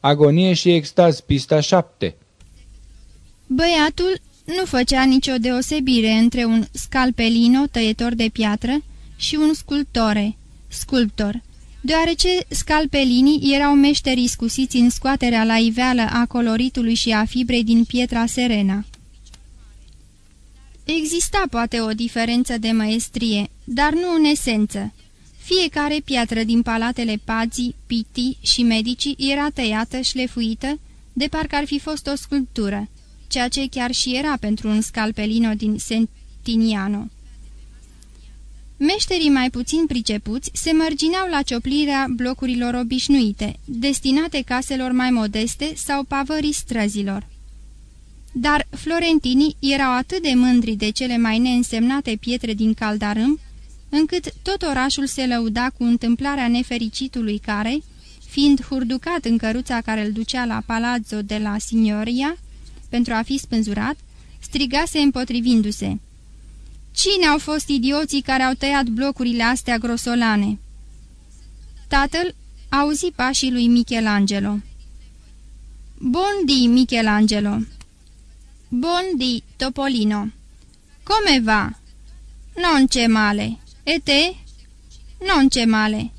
Agonie și extaz, pista 7 Băiatul nu făcea nicio deosebire între un scalpelino, tăietor de piatră, și un sculptore, sculptor, deoarece scalpelinii erau meșteri iscusiți în scoaterea la iveală a coloritului și a fibrei din pietra serena. Exista poate o diferență de maestrie, dar nu în esență. Fiecare piatră din palatele Pazii, Piti și Medici era tăiată, șlefuită, de parcă ar fi fost o sculptură, ceea ce chiar și era pentru un scalpelino din Sentiniano. Meșterii mai puțin pricepuți se mărgineau la cioplirea blocurilor obișnuite, destinate caselor mai modeste sau pavării străzilor. Dar florentinii erau atât de mândri de cele mai neînsemnate pietre din Caldarâm, încât tot orașul se lăuda cu întâmplarea nefericitului care, fiind hurducat în căruța care îl ducea la palazzo de la Signoria, pentru a fi spânzurat, strigase împotrivindu-se. Cine au fost idioții care au tăiat blocurile astea grosolane? Tatăl auzi pașii lui Michelangelo. Bondi, Michelangelo! Bondi, Topolino! Come va? Non ce male. E te? Non ce male.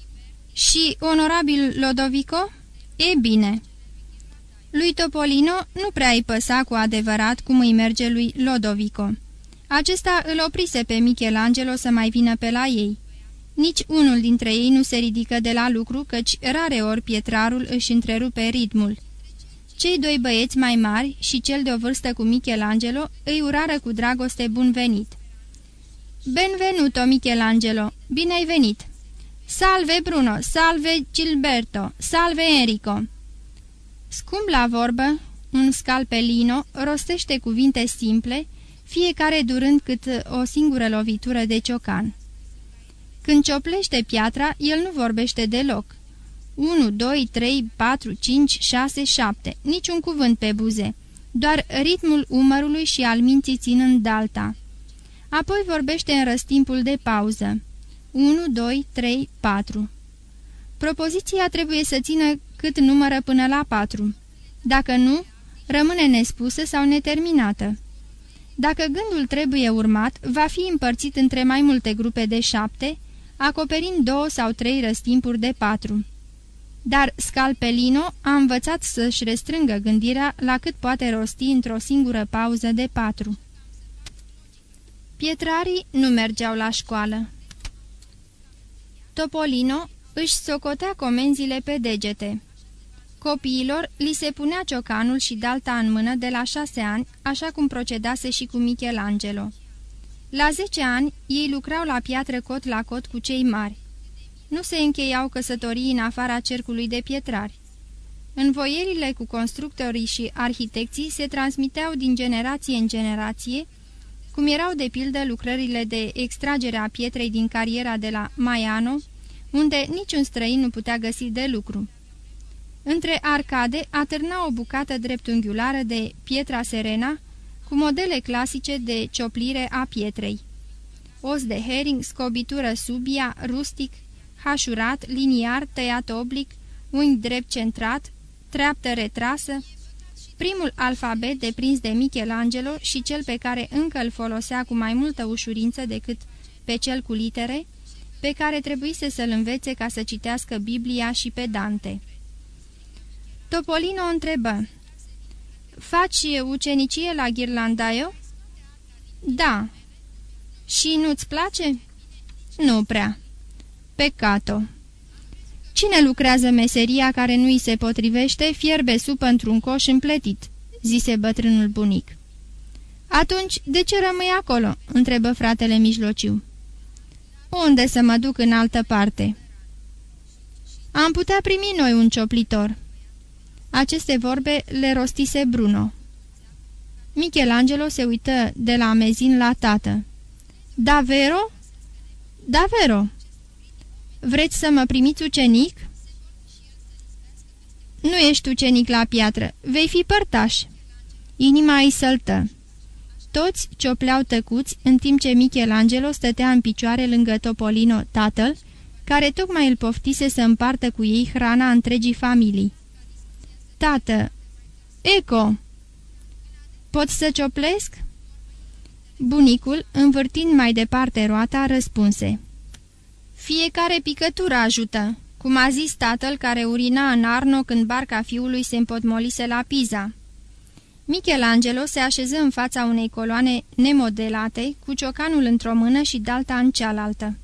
Și onorabil Lodovico? E bine. Lui Topolino nu prea îi păsa cu adevărat cum îi merge lui Lodovico. Acesta îl oprise pe Michelangelo să mai vină pe la ei. Nici unul dintre ei nu se ridică de la lucru, căci rare ori pietrarul își întrerupe ritmul. Cei doi băieți mai mari și cel de o vârstă cu Michelangelo îi urară cu dragoste bun venit. Benvenuto, Michelangelo! Bine ai venit! Salve, Bruno! Salve, Gilberto! Salve, Enrico! Scump la vorbă, un scalpelino rostește cuvinte simple, fiecare durând cât o singură lovitură de ciocan. Când cioplește piatra, el nu vorbește deloc. 1, 2, 3, 4, 5, 6, 7, niciun cuvânt pe buze, doar ritmul umărului și al minții ținând dalta. Apoi vorbește în răstimpul de pauză. 1, 2, 3, 4. Propoziția trebuie să țină cât numără până la 4. Dacă nu, rămâne nespusă sau neterminată. Dacă gândul trebuie urmat, va fi împărțit între mai multe grupe de șapte, acoperind două sau trei răstimpuri de patru. Dar Scalpelino a învățat să-și restrângă gândirea la cât poate rosti într-o singură pauză de patru. Pietrarii nu mergeau la școală. Topolino își socotea comenzile pe degete. Copiilor li se punea ciocanul și dalta în mână de la șase ani, așa cum procedase și cu Michelangelo. La zece ani, ei lucrau la piatră cot la cot cu cei mari. Nu se încheiau căsătorii în afara cercului de pietrari. Învoierile cu constructorii și arhitecții se transmiteau din generație în generație, cum erau de pildă lucrările de extragere a pietrei din cariera de la Maiano, unde niciun străin nu putea găsi de lucru. Între arcade atârna o bucată dreptunghiulară de pietra serena, cu modele clasice de cioplire a pietrei. Os de herring, scobitură subia, rustic, hașurat, liniar, tăiat oblic, unghi drept centrat, treaptă retrasă, primul alfabet deprins de Michelangelo și cel pe care încă îl folosea cu mai multă ușurință decât pe cel cu litere, pe care trebuise să-l învețe ca să citească Biblia și pe Dante. Topolino întrebă, Faci ucenicie la Ghirlandaio?" Da." Și nu-ți place?" Nu prea." Peccato." Cine lucrează meseria care nu-i se potrivește, fierbe supă într-un coș împletit," zise bătrânul bunic. Atunci, de ce rămâi acolo?" întrebă fratele mijlociu. Unde să mă duc în altă parte?" Am putea primi noi un cioplitor." Aceste vorbe le rostise Bruno. Michelangelo se uită de la amezin la tată. Davero? Davero! Vreți să mă primiți ucenic?" Nu ești ucenic la piatră, vei fi părtaș." Inima îi săltă. Toți ciopleau tăcuți, în timp ce Michelangelo stătea în picioare lângă Topolino, tatăl, care tocmai îl poftise să împartă cu ei hrana întregii familii. Tată, Eco! Pot să cioplesc?" Bunicul, învârtind mai departe roata, răspunse. Fiecare picătură ajută, cum a zis tatăl care urina în Arno când barca fiului se împotmolise la Pisa. Michelangelo se așeză în fața unei coloane nemodelate, cu ciocanul într-o mână și dalta în cealaltă.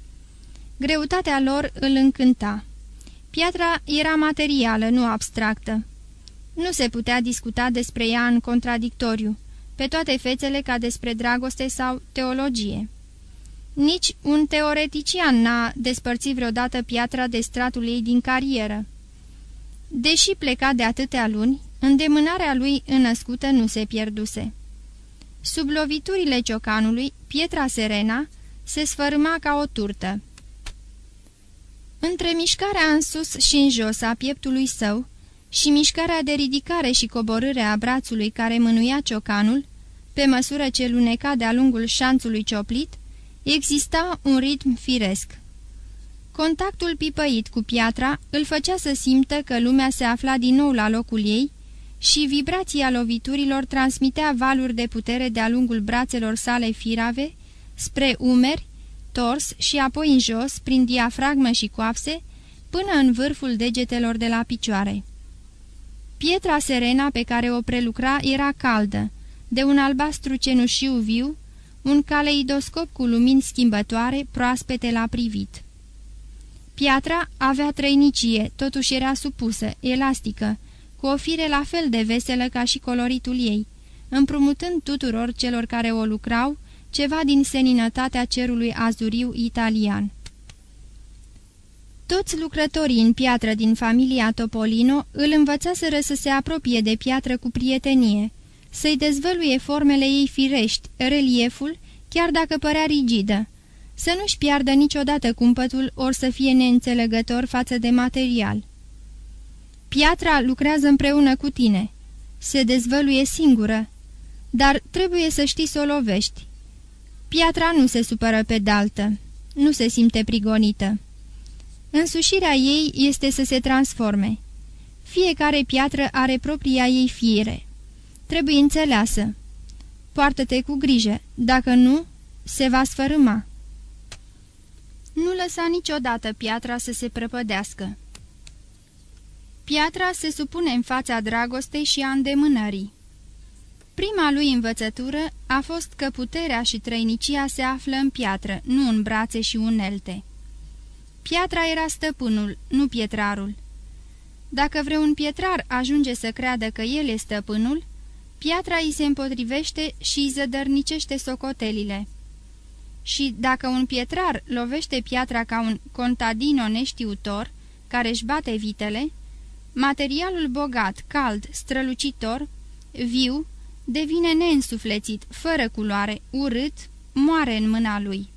Greutatea lor îl încânta. Piatra era materială, nu abstractă. Nu se putea discuta despre ea în contradictoriu, pe toate fețele ca despre dragoste sau teologie. Nici un teoretician n-a despărțit vreodată piatra de stratul ei din carieră. Deși pleca de atâtea luni, îndemânarea lui înăscută nu se pierduse. Sub loviturile ciocanului, pietra serena se sfărâma ca o turtă. Între mișcarea în sus și în jos a pieptului său și mișcarea de ridicare și coborâre a brațului care mânuia ciocanul, pe măsură ce luneca de-a lungul șanțului cioplit, exista un ritm firesc. Contactul pipăit cu piatra îl făcea să simtă că lumea se afla din nou la locul ei și vibrația loviturilor transmitea valuri de putere de-a lungul brațelor sale firave, spre umeri, tors și apoi în jos, prin diafragmă și coapse, până în vârful degetelor de la picioare. Pietra serena pe care o prelucra era caldă, de un albastru cenușiu viu, un caleidoscop cu lumini schimbătoare, proaspete la privit. Piatra avea trăinicie, totuși era supusă, elastică, cu o fire la fel de veselă ca și coloritul ei, împrumutând tuturor celor care o lucrau ceva din seninătatea cerului azuriu italian. Toți lucrătorii în piatră din familia Topolino îl învățaseră să se apropie de piatră cu prietenie, să-i dezvăluie formele ei firești, relieful, chiar dacă părea rigidă, să nu-și piardă niciodată cumpătul ori să fie neînțelegător față de material. Piatra lucrează împreună cu tine, se dezvăluie singură, dar trebuie să știi să o lovești. Piatra nu se supără pe daltă, nu se simte prigonită. Însușirea ei este să se transforme. Fiecare piatră are propria ei fiere. Trebuie înțeleasă. Poartă-te cu grijă, dacă nu, se va sfărâma. Nu lăsa niciodată piatra să se prăpădească. Piatra se supune în fața dragostei și a îndemânării. Prima lui învățătură a fost că puterea și trăinicia se află în piatră, nu în brațe și unelte. Piatra era stăpânul, nu pietrarul. Dacă vreun pietrar ajunge să creadă că el este stăpânul, piatra îi se împotrivește și îi zădărnicește socotelile. Și dacă un pietrar lovește piatra ca un contadino neștiutor, care își bate vitele, materialul bogat, cald, strălucitor, viu, devine neînsuflețit, fără culoare, urât, moare în mâna lui.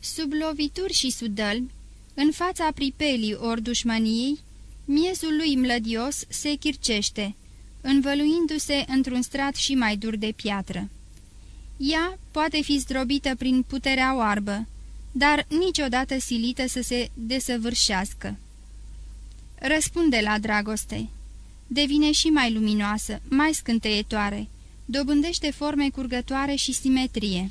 Sub lovituri și sudălmi, în fața pripelii ori dușmăniei, miezul lui mlădios se chircește, învăluindu-se într-un strat și mai dur de piatră. Ea poate fi zdrobită prin puterea oarbă, dar niciodată silită să se desăvârșească. Răspunde la dragoste. Devine și mai luminoasă, mai scânteietoare, dobândește forme curgătoare și simetrie.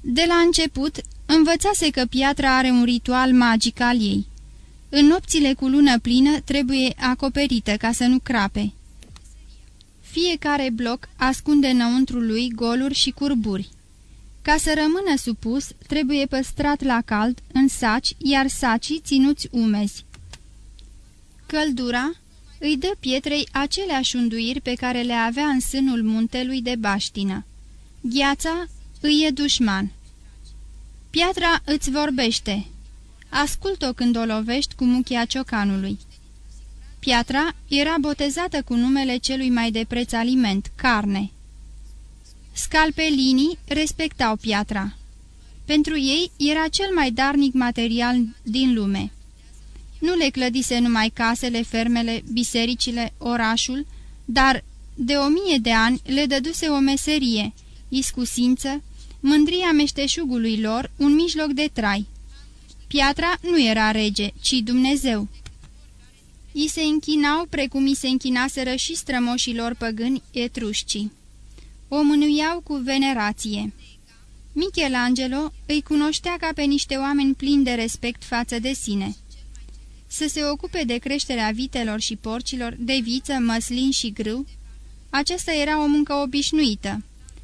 De la început, învățase că piatra are un ritual magic al ei. În nopțile cu lună plină trebuie acoperită ca să nu crape. Fiecare bloc ascunde înăuntru lui goluri și curburi. Ca să rămână supus, trebuie păstrat la cald, în saci, iar sacii ținuți umezi. Căldura îi dă pietrei aceleași unduiri pe care le avea în sânul muntelui de baștină. Gheața îi e dușman. Piatra îți vorbește. Ascult-o când o lovești cu muchia ciocanului. Piatra era botezată cu numele celui mai de preț aliment, carne. Scalpelinii respectau piatra. Pentru ei era cel mai darnic material din lume. Nu le clădise numai casele, fermele, bisericile, orașul, dar de o mie de ani le dăduse o meserie, iscusință, mândria meșteșugului lor, un mijloc de trai. Piatra nu era rege, ci Dumnezeu. I se închinau precum i se închinaseră și strămoșilor păgâni etrușcii. O mânuiau cu venerație. Michelangelo îi cunoștea ca pe niște oameni plini de respect față de sine. Să se ocupe de creșterea vitelor și porcilor, de viță, măslin și grâu, aceasta era o muncă obișnuită.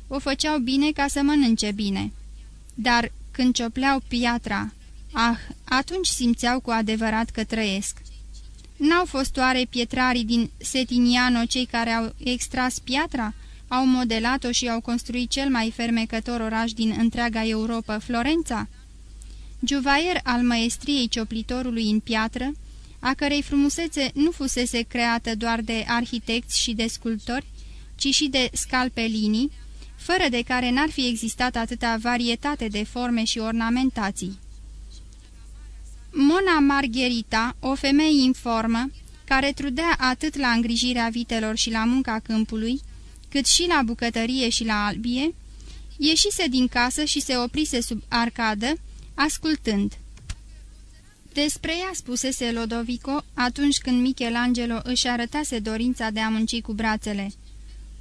O făceau bine ca să mănânce bine. Dar când ciopleau piatra, ah, atunci simțeau cu adevărat că trăiesc. N-au fost oare pietrarii din Setiniano cei care au extras piatra, au modelat-o și au construit cel mai fermecător oraș din întreaga Europa, Florența? Juvaier al maestriei cioplitorului în piatră, a cărei frumusețe nu fusese creată doar de arhitecți și de sculptori, ci și de scalpelini, fără de care n-ar fi existat atâta varietate de forme și ornamentații. Mona Margherita, o femeie informă, care trudea atât la îngrijirea vitelor și la munca câmpului, cât și la bucătărie și la albie, ieșise din casă și se oprise sub arcadă, ascultând. Despre ea spusese Lodovico atunci când Michelangelo își arătase dorința de a munci cu brațele.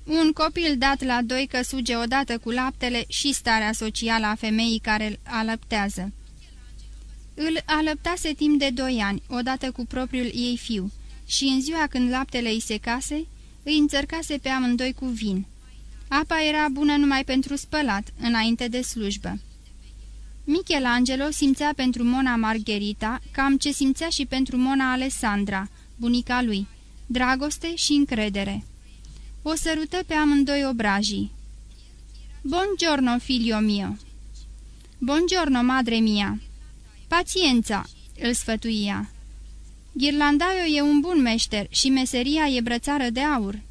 Un copil dat la doi că suge odată cu laptele și starea socială a femeii care îl alăptează. Îl alăptase timp de doi ani, odată cu propriul ei fiu, și în ziua când laptele îi secase, îi înțărcase pe amândoi cu vin. Apa era bună numai pentru spălat, înainte de slujbă. Michelangelo simțea pentru Mona Margherita cam ce simțea și pentru Mona Alessandra, bunica lui, dragoste și încredere. O sărută pe amândoi obrajii. Buongiorno, figlio mio!" Buongiorno, madre mia!" Pațiența!" îl sfătuia. Ghirlandaio e un bun meșter și meseria e brățară de aur."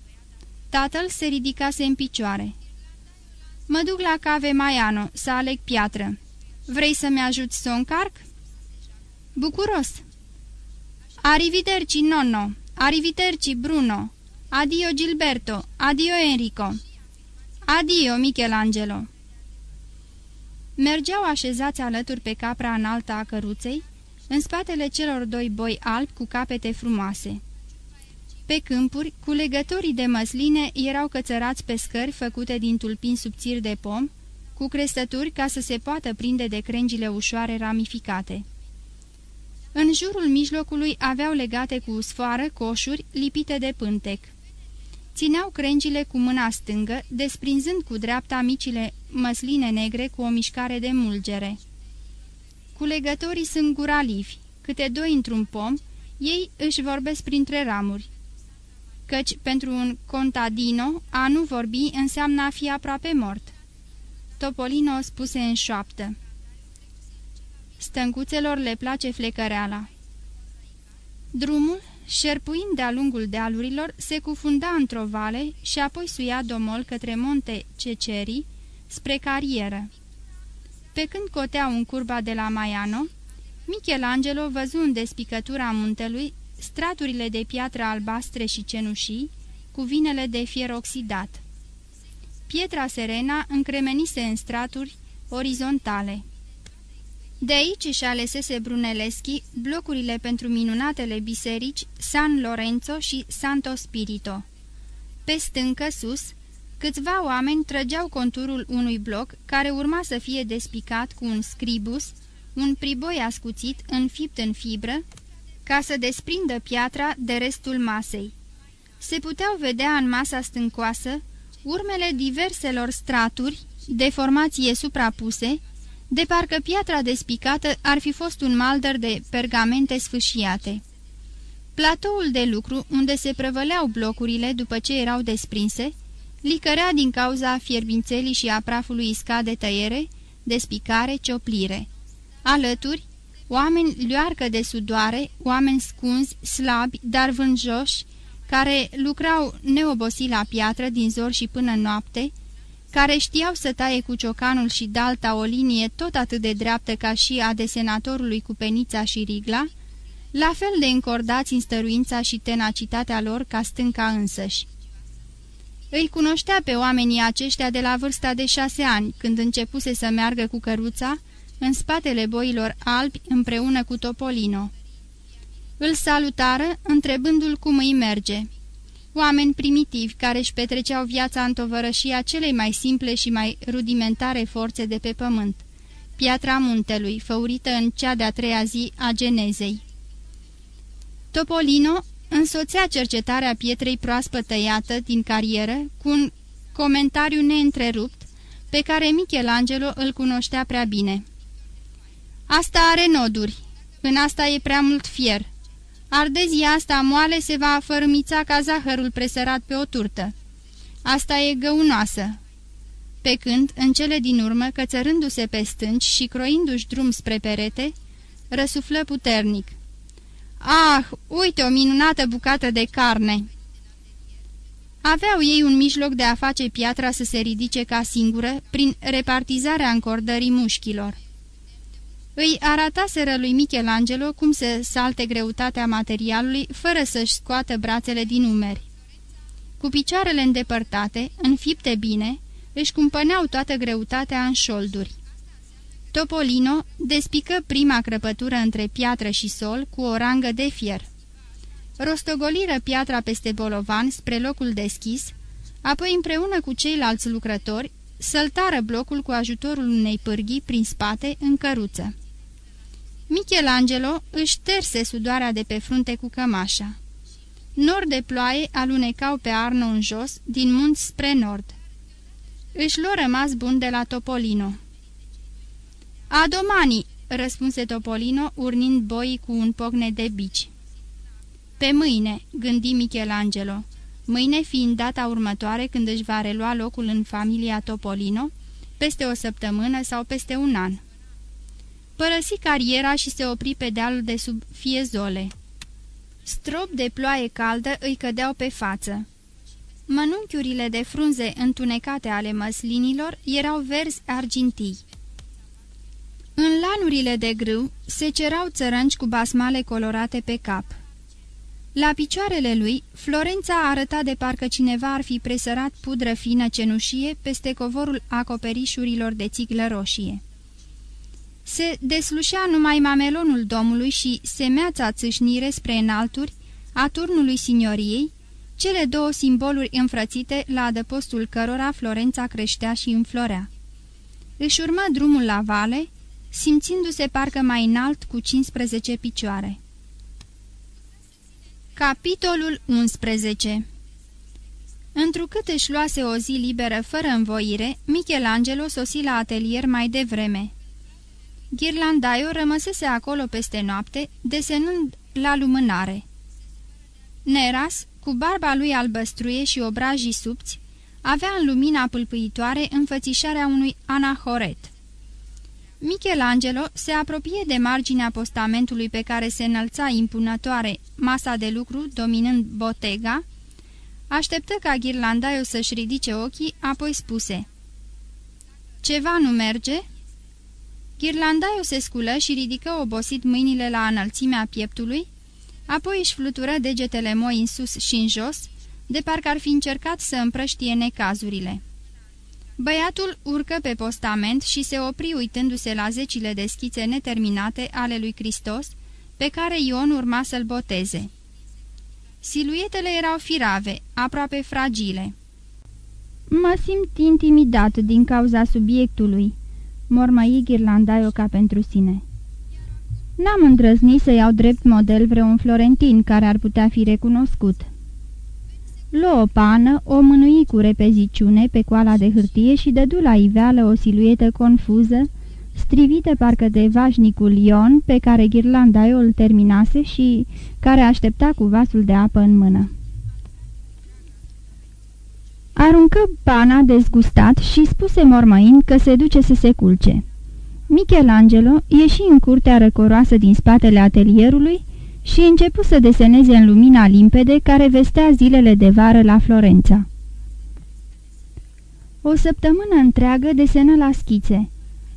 Tatăl se ridicase în picioare. Mă duc la cave Maiano să aleg piatră. Vrei să-mi ajuți să o încarc?" Bucuros!" Arrivederci, nonno! Arrivederci, Bruno! Adio, Gilberto! Adio, Enrico!" Adio, Michelangelo!" Mergeau așezați alături pe capra înaltă a căruței, în spatele celor doi boi albi cu capete frumoase. Pe câmpuri, culegătorii de măsline erau cățărați pe scări făcute din tulpini subțiri de pom, cu crestături ca să se poată prinde de crengile ușoare ramificate. În jurul mijlocului aveau legate cu sfoară coșuri lipite de pântec. Țineau crengile cu mâna stângă, desprinzând cu dreapta micile măsline negre cu o mișcare de mulgere. Culegătorii sunt guralivi, câte doi într-un pom, ei își vorbesc printre ramuri. Căci pentru un contadino a nu vorbi înseamnă a fi aproape mort. Topolino spuse în șoaptă. Stâncuțelor le place flecăreala. Drumul, șerpuind de-a lungul dealurilor, se cufunda într-o vale și apoi suia domol către munte Cecerii, spre carieră. Pe când coteau în curba de la Maiano, Michelangelo văzu în despicătura muntelui straturile de piatră albastre și cenușii, cu vinele de fier oxidat. Pietra serena încremenise în straturi orizontale. De aici își alesese Brunelleschi blocurile pentru minunatele biserici San Lorenzo și Santo Spirito. Pe stâncă sus, câțiva oameni trăgeau conturul unui bloc care urma să fie despicat cu un scribus, un priboi ascuțit, înfipt în fibră, ca să desprindă piatra de restul masei. Se puteau vedea în masa stâncoasă urmele diverselor straturi de formație suprapuse, de parcă piatra despicată ar fi fost un maldăr de pergamente sfâșiate. Platoul de lucru, unde se prăvăleau blocurile după ce erau desprinse, licărea din cauza fierbințelii și a prafului iscat de tăiere, despicare, cioplire. Alături, oameni luarcă de sudoare, oameni scunzi, slabi, dar vânjoși, care lucrau neobosit la piatră din zor și până noapte, care știau să taie cu ciocanul și dalta o linie tot atât de dreaptă ca și a desenatorului cu penița și rigla, la fel de încordați în stăruința și tenacitatea lor ca stânca însăși. Îi cunoștea pe oamenii aceștia de la vârsta de șase ani, când începuse să meargă cu căruța, în spatele boilor albi împreună cu Topolino. Îl salutară, întrebându-l cum îi merge. Oameni primitivi care își petreceau viața în tovărășia celei mai simple și mai rudimentare forțe de pe pământ, piatra muntelui, făurită în cea de-a treia zi a genezei. Topolino însoțea cercetarea pietrei proaspăt tăiată din carieră cu un comentariu neîntrerupt pe care Michelangelo îl cunoștea prea bine. Asta are noduri, în asta e prea mult fier. Ardezia asta moale se va fărâmița ca zahărul presărat pe o turtă. Asta e găunoasă. Pe când, în cele din urmă, cățărându-se pe stânci și croindu-și drum spre perete, răsuflă puternic. Ah, uite o minunată bucată de carne!" Aveau ei un mijloc de a face piatra să se ridice ca singură prin repartizarea încordării mușchilor. Îi arataseră lui Michelangelo cum se salte greutatea materialului fără să-și scoată brațele din umeri. Cu picioarele îndepărtate, înfipte bine, își cumpăneau toată greutatea în șolduri. Topolino despică prima crăpătură între piatră și sol cu o rangă de fier. Rostogoliră piatra peste bolovan spre locul deschis, apoi împreună cu ceilalți lucrători săltară blocul cu ajutorul unei pârghii prin spate în căruță. Michelangelo își terse sudoarea de pe frunte cu cămașa. Nor de ploaie alunecau pe Arno în jos, din munți spre nord. Își lua rămas bun de la Topolino. Adomani, răspunse Topolino, urnind boii cu un pocne de bici. Pe mâine, gândi Michelangelo, mâine fiind data următoare când își va relua locul în familia Topolino, peste o săptămână sau peste un an. Părăsi cariera și se opri pe dealul de sub fiezole. Strop de ploaie caldă îi cădeau pe față. Mănunchiurile de frunze întunecate ale măslinilor erau verzi argintii. În lanurile de grâu se cerau țărănci cu basmale colorate pe cap. La picioarele lui, Florența arăta de parcă cineva ar fi presărat pudră fină cenușie peste covorul acoperișurilor de țiglă roșie. Se deslușea numai mamelonul domului și semeața țâșnire spre înalturi a turnului signoriei, cele două simboluri înfrățite la adăpostul cărora Florența creștea și înflorea. Își urmă drumul la vale, simțindu-se parcă mai înalt cu 15 picioare. Capitolul 11 Întrucât își luase o zi liberă fără învoire, Michelangelo sosi la atelier mai devreme. Ghirlandaio rămăsese acolo peste noapte, desenând la lumânare. Neras, cu barba lui albăstruie și obrajii subți, avea în lumina pâlpâitoare înfățișarea unui anahoret. Michelangelo se apropie de marginea postamentului pe care se înălța impunătoare masa de lucru dominând botega, așteptă ca Ghirlandaio să-și ridice ochii, apoi spuse Ceva nu merge?" Ghirlandaio se sculă și ridică obosit mâinile la înălțimea pieptului, apoi își flutură degetele moi în sus și în jos, de parcă ar fi încercat să împrăștie necazurile. Băiatul urcă pe postament și se opri uitându-se la zecile de schițe neterminate ale lui Hristos, pe care Ion urma să-l boteze. Siluetele erau firave, aproape fragile. Mă simt intimidat din cauza subiectului," mormăi Ghirlandaio ca pentru sine. N-am îndrăznit să iau drept model vreun florentin care ar putea fi recunoscut." Luă o pană, o mânui cu repeziciune pe coala de hârtie și dădu la iveală o siluetă confuză, strivită parcă de vașnicul Ion pe care Ghirlandaio îl terminase și care aștepta cu vasul de apă în mână. Aruncă pana dezgustat și spuse mormăind că se duce să se culce. Michelangelo ieși în curtea răcoroasă din spatele atelierului și începu să deseneze în lumina limpede care vestea zilele de vară la Florența. O săptămână întreagă desenă la schițe.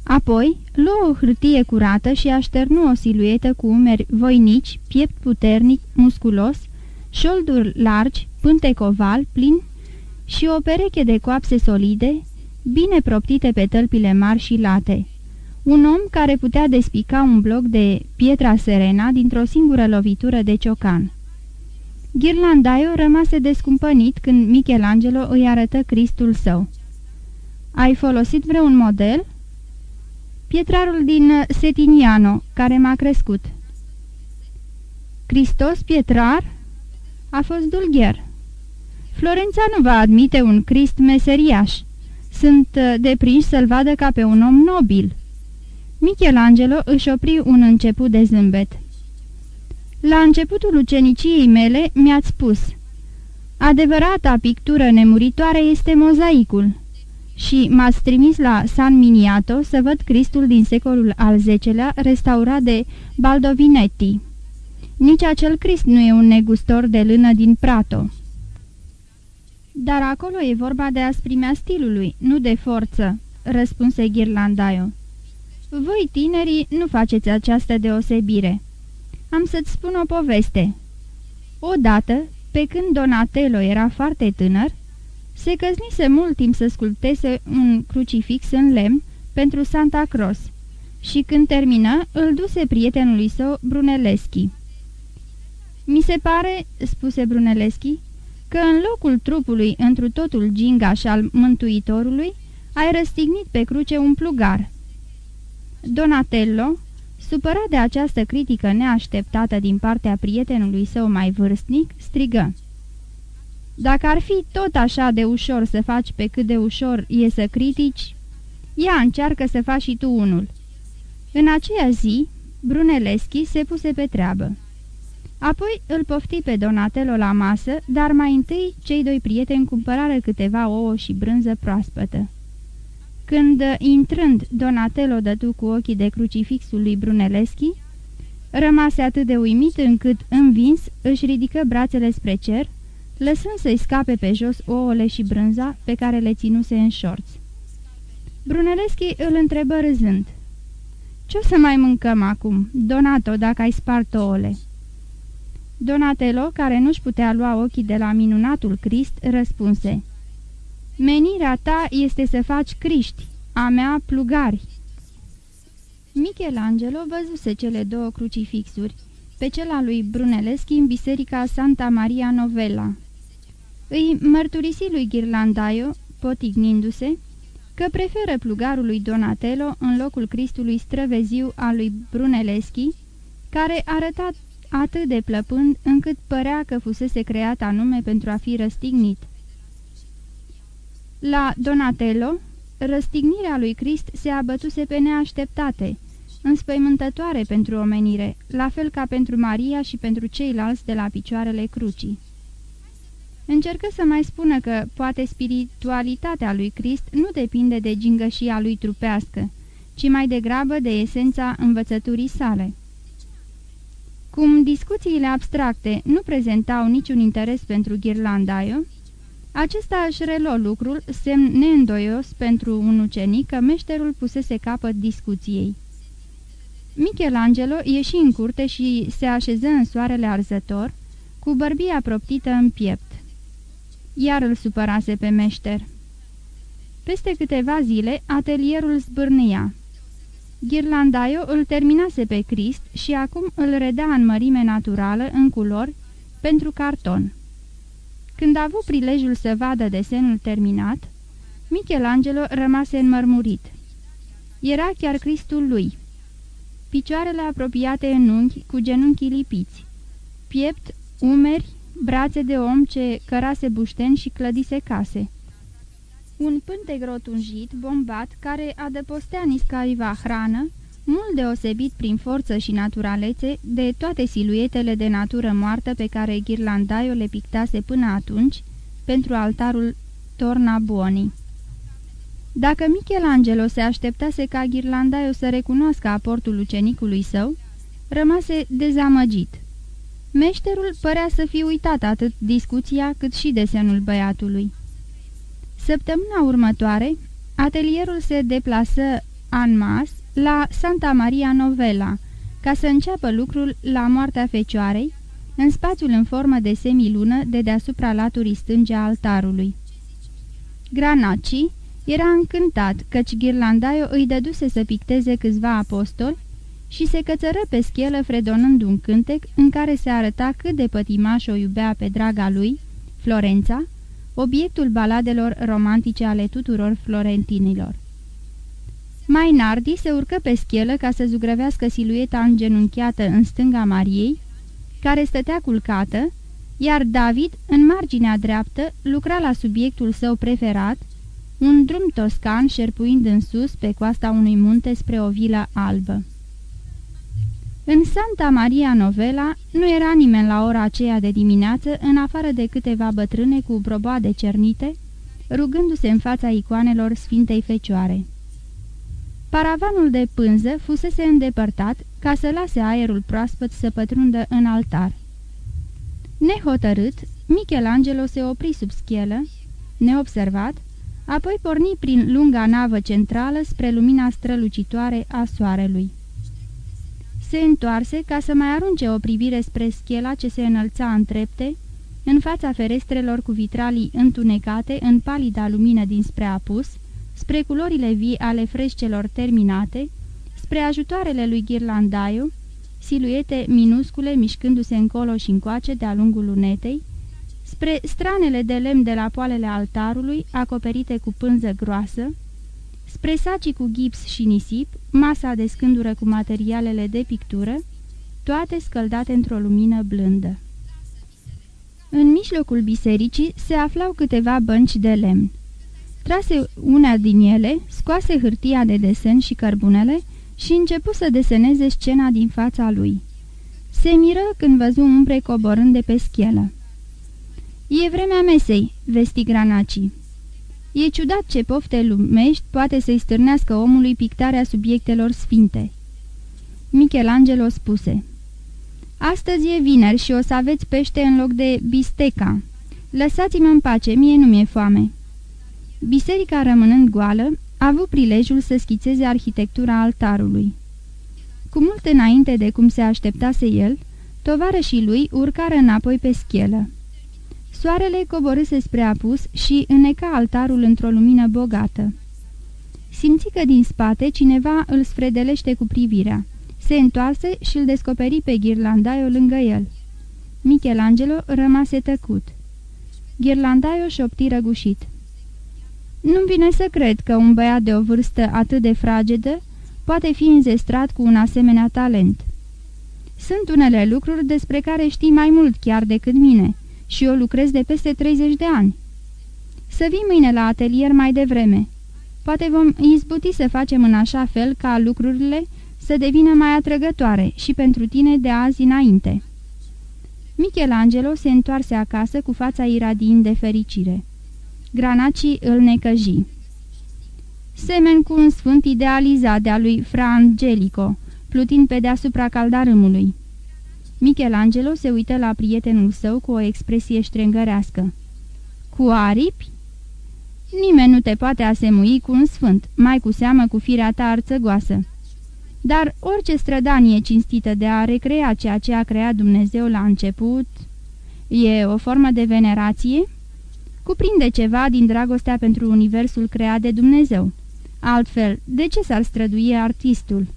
Apoi luă o hârtie curată și așternu o siluetă cu umeri voinici, piept puternic, musculos, șolduri largi, pântec oval, plin și o pereche de coapse solide, bine proptite pe tălpile mari și late. Un om care putea despica un bloc de pietra serena dintr-o singură lovitură de ciocan. Ghirlandaio rămase descumpănit când Michelangelo îi arătă Cristul său. Ai folosit vreun model?" Pietrarul din Setiniano, care m-a crescut." Cristos Pietrar?" A fost dulgher." Florența nu va admite un Crist meseriaș. Sunt uh, deprins să-l vadă ca pe un om nobil." Michelangelo își opri un început de zâmbet. La începutul uceniciei mele mi-ați spus Adevărata pictură nemuritoare este mozaicul și m-ați trimis la San Miniato să văd Cristul din secolul al X-lea restaurat de Baldovinetti. Nici acel Crist nu e un negustor de lână din Prato. Dar acolo e vorba de asprimea stilului, nu de forță, răspunse Ghirlandaio. Voi, tinerii, nu faceți această deosebire. Am să-ți spun o poveste. Odată, pe când Donatello era foarte tânăr, se căznise mult timp să sculpteze un crucifix în lemn pentru Santa Cross și când termină, îl duse prietenului său Brunelleschi. Mi se pare, spuse Brunelleschi, că în locul trupului întru totul gingaș al Mântuitorului ai răstignit pe cruce un plugar. Donatello, supărat de această critică neașteptată din partea prietenului său mai vârstnic, strigă. Dacă ar fi tot așa de ușor să faci pe cât de ușor e să critici, ia încearcă să faci și tu unul. În aceea zi, Brunelleschi se puse pe treabă. Apoi îl pofti pe Donatello la masă, dar mai întâi cei doi prieteni cumpărară câteva ouă și brânză proaspătă. Când, intrând, Donatello dădu cu ochii de crucifixul lui Brunelleschi, rămase atât de uimit încât, învins, își ridică brațele spre cer, lăsând să-i scape pe jos ouăle și brânza pe care le ținuse în șorți. Brunelleschi îl întrebă râzând. Ce o să mai mâncăm acum, Donato, dacă ai spart ouăle?" Donatello, care nu-și putea lua ochii de la minunatul Crist, răspunse Menirea ta este să faci criști, a mea plugari." Michelangelo văzuse cele două crucifixuri, pe cel al lui Brunelleschi în biserica Santa Maria Novella. Îi mărturisi lui Ghirlandaio, potignindu-se, că preferă plugarul lui Donatello în locul Cristului străveziu al lui Brunelleschi, care arăta atât de plăpând încât părea că fusese creat anume pentru a fi răstignit. La Donatello, răstignirea lui Crist se abătuse pe neașteptate, înspăimântătoare pentru omenire, la fel ca pentru Maria și pentru ceilalți de la picioarele crucii. Încercă să mai spună că poate spiritualitatea lui Crist nu depinde de gingășia lui trupească, ci mai degrabă de esența învățăturii sale. Cum discuțiile abstracte nu prezentau niciun interes pentru Ghirlandaio, acesta își reluă lucrul, semn neîndoios pentru un ucenic că meșterul pusese capăt discuției. Michelangelo ieși în curte și se așeză în soarele arzător, cu bărbia proptită în piept. Iar îl supărase pe meșter. Peste câteva zile, atelierul zbârnâia. Ghirlandaio îl terminase pe Crist și acum îl redea în mărime naturală, în culori, pentru carton. Când a avut prilejul să vadă desenul terminat, Michelangelo rămase înmărmurit. Era chiar Cristul lui. Picioarele apropiate în unghi, cu genunchii lipiți. Piept, umeri, brațe de om ce cărase bușten și clădise case. Un pântec rotunjit, bombat, care adăpostea niscaiva hrană, mult deosebit prin forță și naturalețe de toate siluetele de natură moartă pe care Ghirlandaio le pictase până atunci pentru altarul Torna Buoni. Dacă Michelangelo se așteptase ca Ghirlandaio să recunoască aportul ucenicului său, rămase dezamăgit. Meșterul părea să fi uitat atât discuția cât și desenul băiatului. Săptămâna următoare, atelierul se deplasă în mas la Santa Maria Novella, ca să înceapă lucrul la moartea fecioarei, în spațiul în formă de semilună de deasupra laturii stânge a altarului. Granaci, Era încântat căci Ghirlandaio îi dăduse să picteze câțiva apostoli și se cățără pe schelă fredonând un cântec în care se arăta cât de pătimaș o iubea pe draga lui, Florența, obiectul baladelor romantice ale tuturor florentinilor. Mai Nardi se urcă pe schelă ca să zugrăvească silueta îngenunchiată în stânga Mariei, care stătea culcată, iar David, în marginea dreaptă, lucra la subiectul său preferat, un drum toscan șerpuind în sus pe coasta unui munte spre o vilă albă. În Santa Maria Novela nu era nimeni la ora aceea de dimineață, în afară de câteva bătrâne cu broboade cernite, rugându-se în fața icoanelor Sfintei Fecioare. Paravanul de pânză fusese îndepărtat ca să lase aerul proaspăt să pătrundă în altar. Nehotărât, Michelangelo se opri sub schelă, neobservat, apoi porni prin lunga navă centrală spre lumina strălucitoare a soarelui. Se întoarse ca să mai arunce o privire spre schela ce se înălța în trepte, în fața ferestrelor cu vitralii întunecate în palida lumină dinspre apus, spre culorile vii ale freșcelor terminate, spre ajutoarele lui Ghirlandaiu, siluete minuscule mișcându-se încolo și încoace de-a lungul lunetei, spre stranele de lemn de la poalele altarului, acoperite cu pânză groasă, spre sacii cu gips și nisip, masa de scândură cu materialele de pictură, toate scăldate într-o lumină blândă. În mijlocul bisericii se aflau câteva bănci de lemn. Trase una din ele, scoase hârtia de desen și cărbunele și începu să deseneze scena din fața lui. Se miră când văzu umbre coborând de pe schelă. E vremea mesei," vesti Granaci. E ciudat ce pofte lumești poate să-i stârnească omului pictarea subiectelor sfinte." Michelangelo spuse Astăzi e vineri și o să aveți pește în loc de bisteca. Lăsați-mă în pace, mie nu mi-e foame." Biserica rămânând goală, a avut prilejul să schițeze arhitectura altarului. Cu mult înainte de cum se așteptase el, tovarășii lui urcară înapoi pe schelă. Soarele coborâse spre apus și îneca altarul într-o lumină bogată. Simți că din spate cineva îl sfredelește cu privirea. Se întoarse și îl descoperi pe Ghirlandaio lângă el. Michelangelo rămase tăcut. Ghirlandaio șopti răgușit. Nu-mi vine să cred că un băiat de o vârstă atât de fragedă poate fi înzestrat cu un asemenea talent. Sunt unele lucruri despre care știi mai mult chiar decât mine și eu lucrez de peste 30 de ani. Să vii mâine la atelier mai devreme. Poate vom izbuti să facem în așa fel ca lucrurile să devină mai atrăgătoare și pentru tine de azi înainte. Michelangelo se întoarse acasă cu fața iradiind de fericire. Granaci îl necăji. Semen cu un sfânt idealizat de-a lui Fra Angelico, plutind pe deasupra caldarâmului. Michelangelo se uită la prietenul său cu o expresie ștrengărească. Cu aripi? Nimeni nu te poate asemui cu un sfânt, mai cu seamă cu firea ta arțăgoasă. Dar orice strădanie cinstită de a recrea ceea ce a creat Dumnezeu la început, e o formă de venerație? Cuprinde ceva din dragostea pentru universul creat de Dumnezeu. Altfel, de ce s-ar strădui artistul?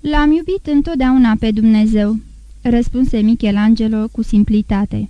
L-am iubit întotdeauna pe Dumnezeu, răspunse Michelangelo cu simplitate.